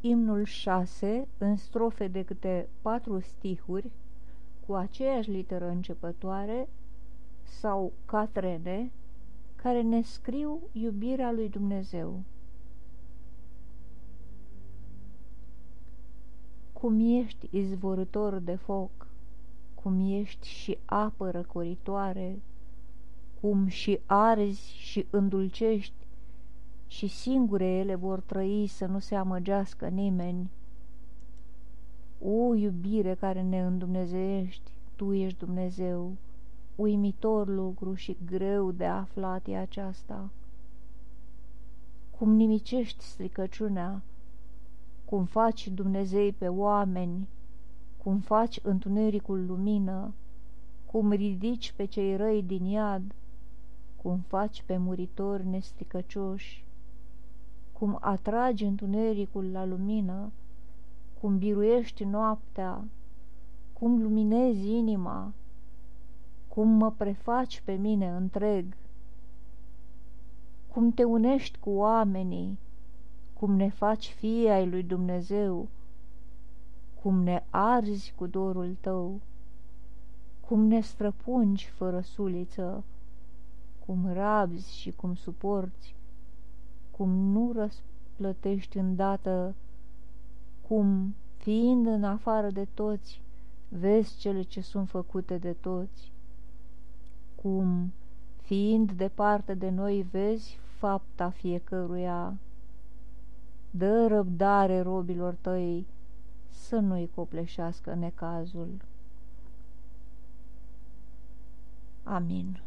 imnul 6 în strofe de câte patru stihuri, cu aceeași literă începătoare sau catrene, care ne scriu iubirea lui Dumnezeu. Cum ești izvorător de foc, cum ești și apă răcoritoare, cum și arzi și îndulcești, și singure ele vor trăi să nu se amăgească nimeni. O iubire care ne îndumnezeiești, Tu ești Dumnezeu, uimitor lucru și greu de aflat e aceasta. Cum nimicești stricăciunea, cum faci Dumnezei pe oameni, cum faci întunericul lumină, cum ridici pe cei răi din iad, cum faci pe muritori nestricăcioși, cum atragi întunericul la lumină, cum biruiești noaptea, cum luminezi inima, cum mă prefaci pe mine întreg, cum te unești cu oamenii, cum ne faci fii ai lui Dumnezeu, cum ne arzi cu dorul tău, cum ne străpungi fără suliță, cum rabzi și cum suporți, cum nu răsplătești îndată, cum, fiind în afară de toți, vezi cele ce sunt făcute de toți, cum, fiind departe de noi, vezi fapta fiecăruia. Dă răbdare robilor tăi să nu-i copleșească necazul. Amin.